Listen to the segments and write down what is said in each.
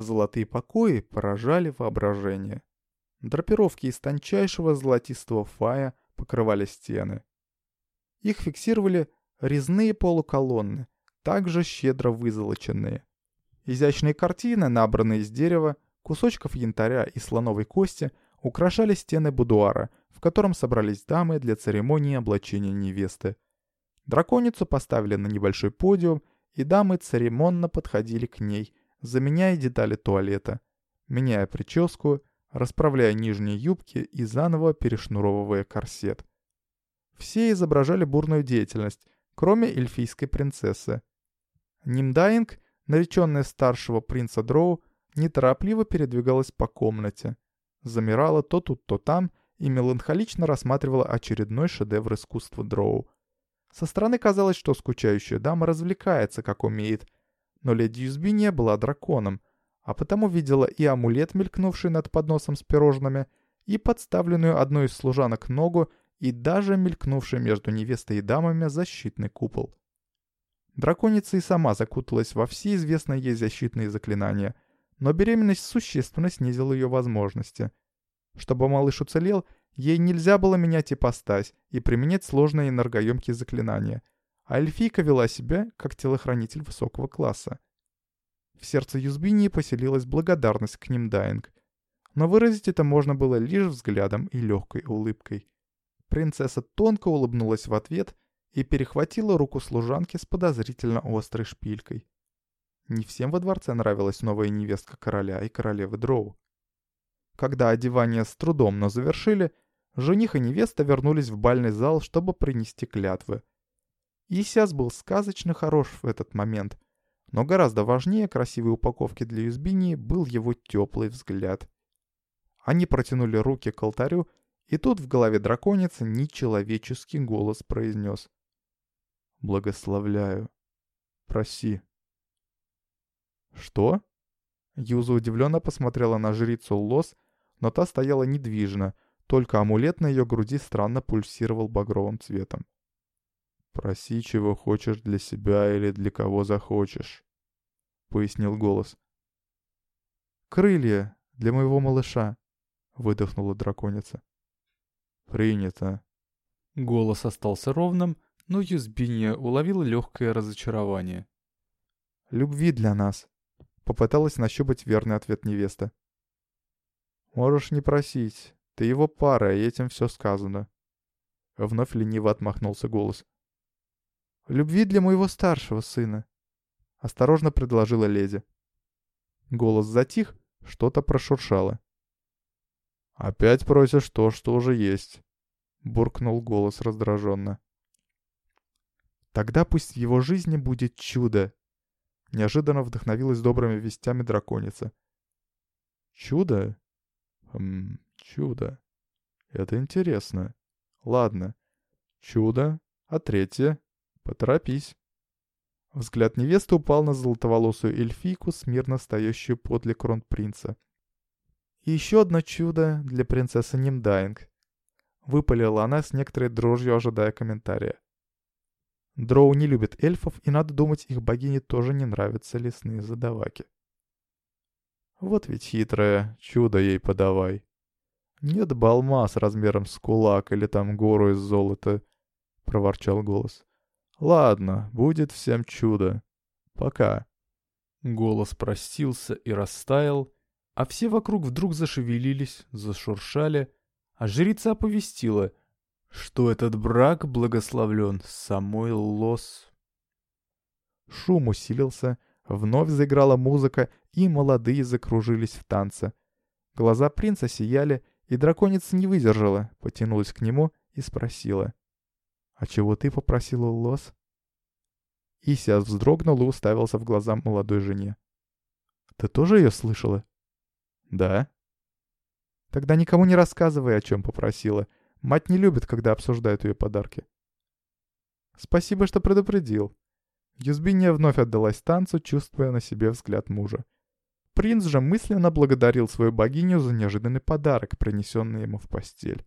Золотые покои поражали воображение. Драпировки из тончайшего золотистого фая покрывали стены. Их фиксировали резные полуколонны, также щедро вызолоченные. Изящные картины, набранные из дерева, кусочков янтаря и слоновой кости, украшали стены будуара, в котором собрались дамы для церемонии облачения невесты. Драконицу поставили на небольшой подиум, и дамы церемонно подходили к ней, заменяя детали туалета, меняя прическу, расправляя нижние юбки и заново перешнуровывая корсет. Все изображали бурную деятельность, кроме эльфийской принцессы. Нимдаинг, нареченная старшего принца Дроу, неторопливо передвигалась по комнате. Замирала то тут, то там и меланхолично рассматривала очередной шедевр искусства Дроу. Со стороны казалось, что скучающая дама развлекается, как умеет. Но леди Юзбиния была драконом, а потому видела и амулет, мелькнувший над подносом с пирожными, и подставленную одной из служанок ногу, и даже мелькнувший между невестой и дамами защитный купол. Драконица и сама закуталась во все известные ей защитные заклинания, но беременность существенно снизила ее возможности. Чтобы малыш уцелел, ей нельзя было менять ипостась и применять сложные энергоемкие заклинания, а эльфийка вела себя как телохранитель высокого класса. В сердце Юзбинии поселилась благодарность к ним Дайинг, но выразить это можно было лишь взглядом и легкой улыбкой. Принцесса тонко улыбнулась в ответ и перехватила руку служанки с подозрительно острой шпилькой. Не всем во дворце нравилась новая невестка короля и королевы Дроу. Когда одевание с трудом, но завершили, жених и невеста вернулись в бальный зал, чтобы принести клятвы. Исяс был сказочно хорош в этот момент, но гораздо важнее красивой упаковки для Юзбинии был его теплый взгляд. Они протянули руки к алтарю, и тут в голове драконицы нечеловеческий голос произнес. «Благословляю. Проси». «Что?» Юза удивленно посмотрела на жрицу Лос, но та стояла недвижно, только амулет на ее груди странно пульсировал багровым цветом. «Проси, чего хочешь для себя или для кого захочешь», — пояснил голос. «Крылья для моего малыша», — выдохнула драконица. «Принято». Голос остался ровным, но Юзбиния уловила легкое разочарование. «Любви для нас», — попыталась нащупать верный ответ невеста. «Можешь не просить. Ты его пара, и этим все сказано». Вновь лениво отмахнулся голос. «Любви для моего старшего сына», — осторожно предложила леди. Голос затих, что-то прошуршало. «Опять просишь то, что уже есть», — буркнул голос раздраженно. «Тогда пусть в его жизни будет чудо», — неожиданно вдохновилась добрыми вестями драконица. «Чудо? Хм, чудо. Это интересно. Ладно. Чудо. А третье? Поторопись. Взгляд невесты упал на золотоволосую эльфийку, смирно стоящую подле кронпринца. Еще одно чудо для принцессы Нимдаинг. Выпалила она с некоторой дрожью, ожидая комментария. Дроу не любит эльфов, и надо думать, их богине тоже не нравятся лесные задаваки. Вот ведь хитрая, чудо ей подавай. Нет бы алмаз размером с кулак или там гору из золота, — проворчал голос. Ладно, будет всем чудо. Пока. Голос простился и растаял, а все вокруг вдруг зашевелились, зашуршали, а жрица оповестила, что этот брак благословлен самой Лос. Шум усилился, вновь заиграла музыка, и молодые закружились в танце. Глаза принца сияли, и драконица не выдержала, потянулась к нему и спросила. «А чего ты попросила, Лос?» Исиас вздрогнул и уставился в глаза молодой жене. «Ты тоже ее слышала?» «Да». «Тогда никому не рассказывай, о чем попросила. Мать не любит, когда обсуждают ее подарки». «Спасибо, что предупредил». Юзбиния вновь отдалась танцу, чувствуя на себе взгляд мужа. Принц же мысленно благодарил свою богиню за неожиданный подарок, принесенный ему в постель.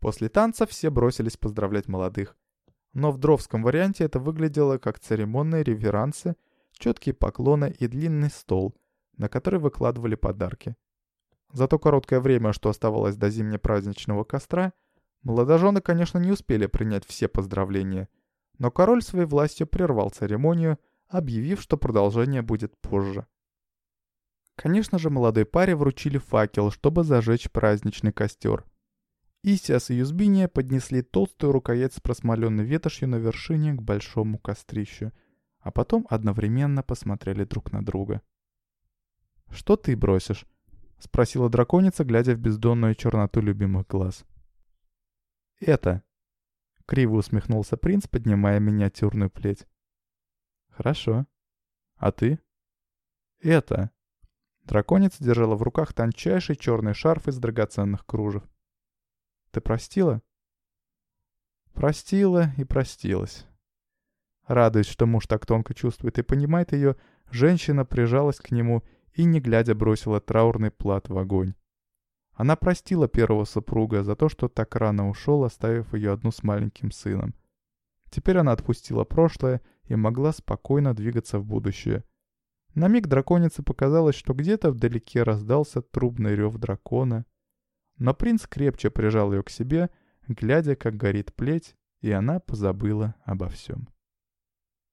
После танца все бросились поздравлять молодых. Но в дровском варианте это выглядело как церемонные реверансы, четкие поклоны и длинный стол, на который выкладывали подарки. За то короткое время, что оставалось до зимне-праздничного костра, молодожены, конечно, не успели принять все поздравления, но король своей властью прервал церемонию, объявив, что продолжение будет позже. Конечно же, молодой паре вручили факел, чтобы зажечь праздничный костер. Исиас и Юзбиния поднесли толстую рукоять с просмоленной ветошью на вершине к большому кострищу, а потом одновременно посмотрели друг на друга. «Что ты бросишь?» — спросила драконица, глядя в бездонную черноту любимых глаз. «Это», — криво усмехнулся принц, поднимая миниатюрную плеть. «Хорошо. А ты?» «Это». Драконица держала в руках тончайший черный шарф из драгоценных кружев. «Ты простила?» Простила и простилась. Радуясь, что муж так тонко чувствует и понимает ее, женщина прижалась к нему и, не глядя, бросила траурный плат в огонь. Она простила первого супруга за то, что так рано ушел, оставив ее одну с маленьким сыном. Теперь она отпустила прошлое и могла спокойно двигаться в будущее. На миг драконице показалось, что где-то вдалеке раздался трубный рев дракона. Но принц крепче прижал ее к себе, глядя, как горит плеть, и она позабыла обо всем.